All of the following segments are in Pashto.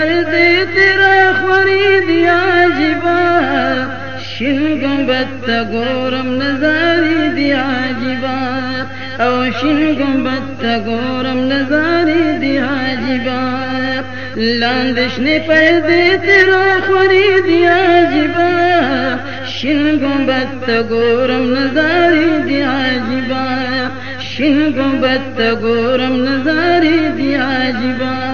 دې تیرا خوري دی عجبا شین گمبت ګورم نظاری دی عجبا او شین گمبت ګورم نظاری دی عجبا لاندش نه پر دې تیرا خوري دی عجبا شین گمبت ګورم نظاری دی عجبا شین گمبت ګورم نظاری دی عجبا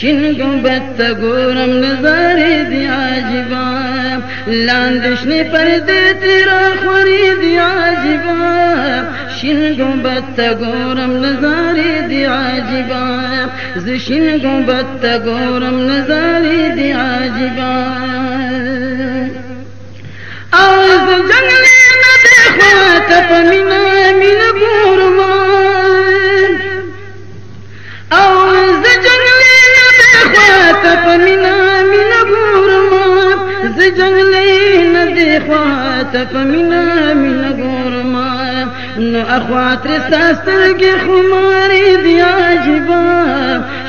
شین گنبد تا گورم نظاره دی عجیبا لاندش نی پرده تیرا خوری دی عجیبا شین گنبد تا گورم نظاره دی عجیبا ز شین گنبد تا گورم نظاره دی عجیبا او ز جنگل نه ده خوا ته پمینا مینا ګورم او ز جنگل په مینا مینا ګورم ز جنگلې نه دی خواته په مینا مینا ګورم نو اخوات رستسترګې خمارې دی عجبا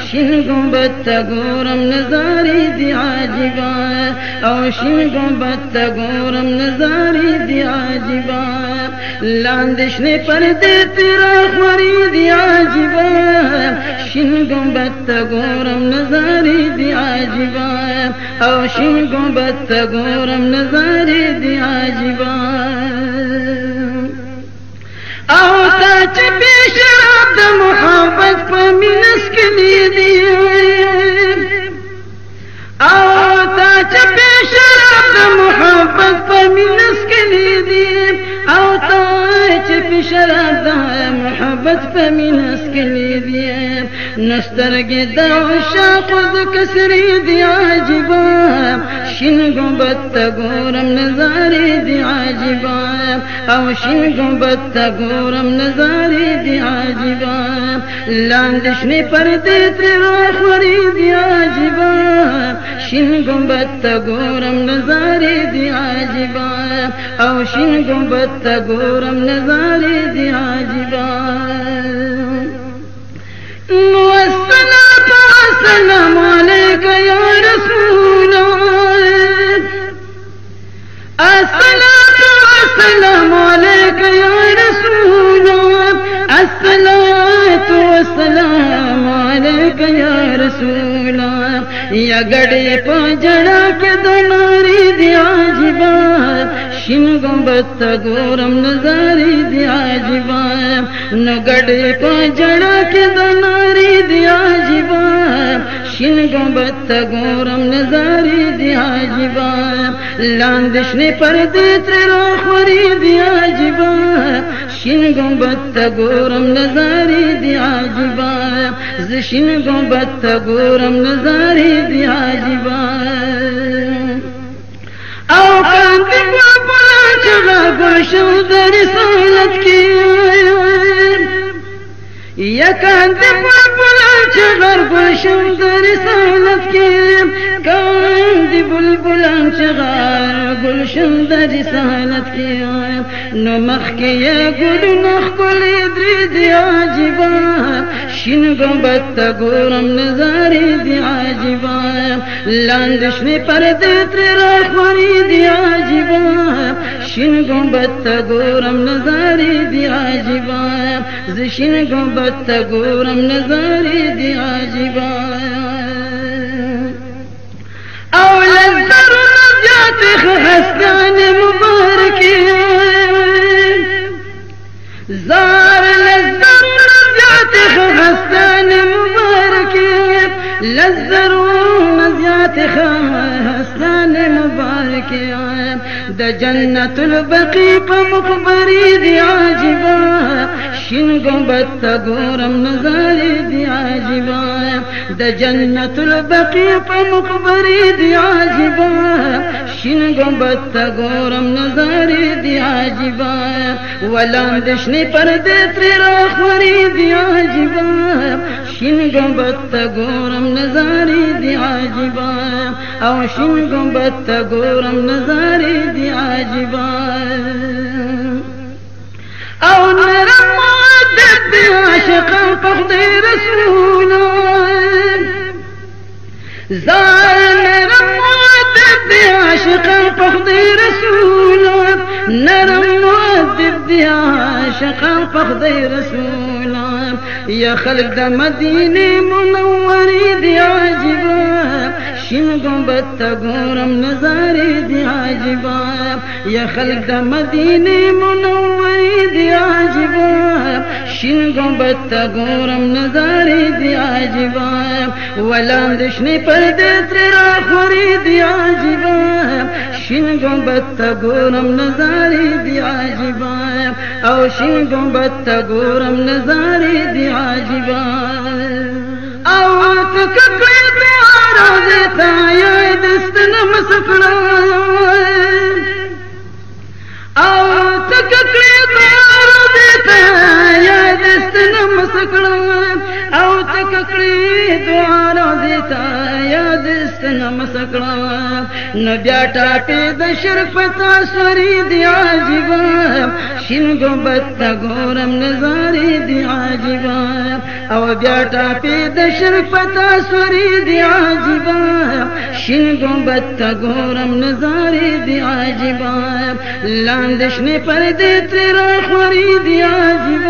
شین گنبد تا گورم نظاری دی عجبا او شین گنبد تا گورم نظاری دی عجبا لاندې شنه پردې تیرا خوري دی عجيبه شین ګمبت ته ګورم نظارې دی عجيبه او شین ګمبت ته ګورم نظارې دی عجيبه او تا چې بشرب د محبت په مینس کې دی او تا چې بشرب د محبت په مینا سکلې دی نسترګې د عشاق د کسرې دی عجبا شین ګمبت ګورم نظارې دی عجبا او شین ګمبت ګورم نظارې دی عجبا لاندې شنې پردې تر اخوري دی عجبا شین ګمبت ګورم نظارې دی عجبا او شین ګمبت ګورم نظارې دی عجبا असल असल तोस कयो जड़ा केारी दिजी شین گمبت تا گورم نظاری دی عجیبا نو گڑی پا جڑا کے دناری دی عجیبا شین گمبت تا گورم نظاری دی عجیبا لاندشن پر دیتر رو خوری دی عجیبا شین گمبت تا گورم نظاری دی عجیبا زشین گمبت تا گورم نظاری دی عجیبا او کاندی चड़ो भाषंदरी सवलां पुराण चड़ो भाषा دی بلبلان چغار گلشن د رسالت کې نو مخ کې یا ګل نخ کول درې دی عجبا شین ګمبت ته ګورم نظارې دی عجبا لاندې شنه پردې تر راخوري دی عجبا شین گنبد تا گورم نظاری دی عجیبا زشین گنبد تا گورم نظاری دی عجیبا والدر نجاتي خستان مبارك زار للدر نجاتي خستان مبارك للدر نجاتي خستان مبارك د جنة البقي په مقبري دي عاجبه شین گمبت تا گورم نظاری دی عجیبا د جنت البقی په مقبری دی عجیبا شین گمبت تا گورم نظاری دی عجیبا ولان دشنی پر دې تر اخوري دی عجیبا شین گمبت تا گورم نظاری دی عجیبا او شین گمبت تا گورم نظاری دی عجیبا او نرم دب عاشقا قصد رسولا زال نرم دب عاشقا قصد رسولا نرم دب عاشقا قصد رسولا يا خلق د مدینه منورې دی عجبا شین گنبد تا ګورم دي دی عجبا یا خلق د مدینه منورې گنبد تا گورم نظاری دی عجیبم ولاندې شنې پردې تر اخوري دی عجیبم شین گنبد تا گورم نظاری دی عجیبم او شین گنبد تا گورم نظاری دی عجیبم او تکړه ته راځه تا یې دستنه مسکړه ککړی دعا را دیتا یاد ستنه مسکړه نه بیا ټاټې د شرف تاسری دی عجیب شین ګبت ګورم نظاری دی عجیب او بیا ټاټې د شرف تاسری دی عجیب شین ګبت ګورم نظاری دی عجیب لاندښ نه پر دې تر خوري دی عجیب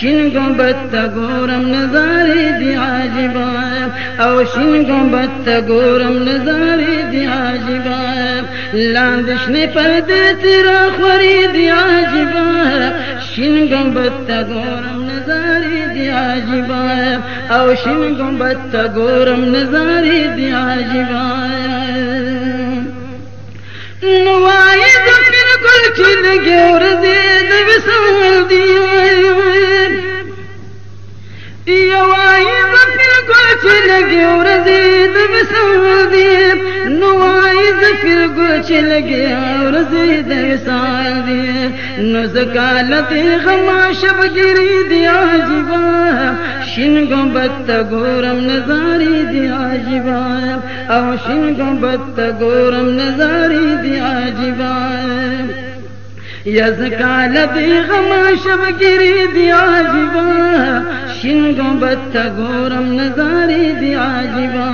شین گنبد تا ګورم نظارې دی عجیبا او شین گنبد تا ګورم نظارې دی عجیبا لاندې شنه پردې تر خوري دی عجیبا شین گنبد تا ګورم نظارې دی عجیبا او شین گنبد تا ګورم نظارې دی عجیبا نو وایې چلگی اور زید ایسان دی نزکالتی خما شب گری دی آجیبا شن گو بتا گورم نظاری دی آجیبا او شن گو گورم نظاری دی آجیبا یز کالتی خما شب گری دی آجیبا شین گنبد تا گورم نظاری دی عجیبا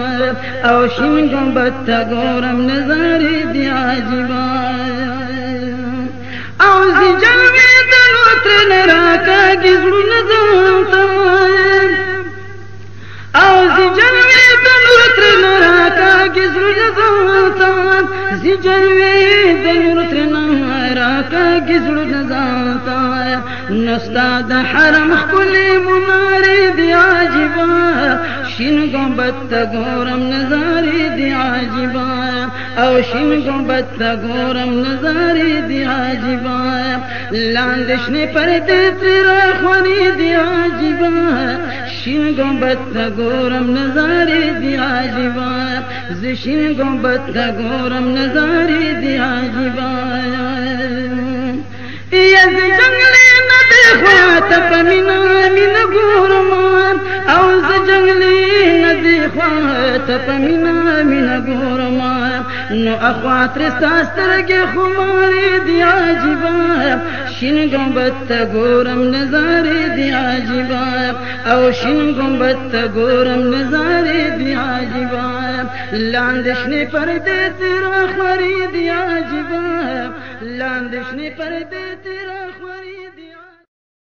او شین گنبد تا گورم نظاری دی عجیبا او زی جلوی دلوتر ترن راکا گزرو نظام کې زړه ځانتا زیجوي د نور ترنا راکا کې زړه ځانتا نستا د حرم خپل منارې دی عجبا شین ګمبت ګورم نظارې دی عجبا او شین ګمبت ګورم نظارې دی عجبا لاندې شنه پر دې تر خواني دی عجبا گورم تا گورم نظر دی विषी गुमत खां गौरम नज़ारे दिया त خوا ته په مینا مینا ګورم نو اخوا تر سترګې خو مارې دی عجیبه شین ګمبت ته ګورم نظارې دی عجیبه او شین ګمبت ته ګورم نظارې دی عجیبه لاندې شنې پردې تر خوري دی عجیبه لاندې شنې پردې تر خوري